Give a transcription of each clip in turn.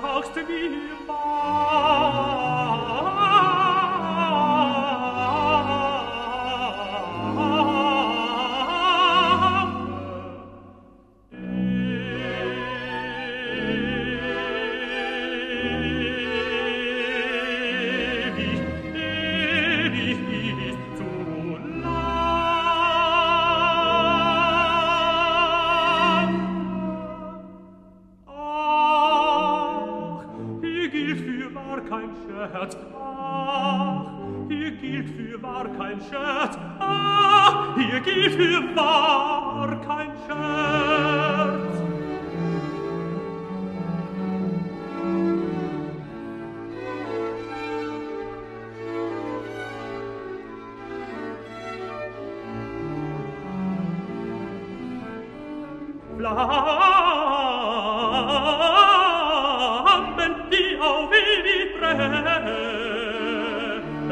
sagst mir wahr. war kein Scherz, ach, hier gilt fürwahr kein Scherz, ach, hier gilt fürwahr kein Scherz. Flamme,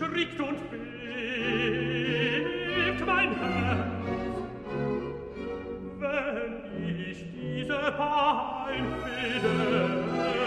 erschrickt und bebt mein Herz. Wenn ich diese Pein bedenke,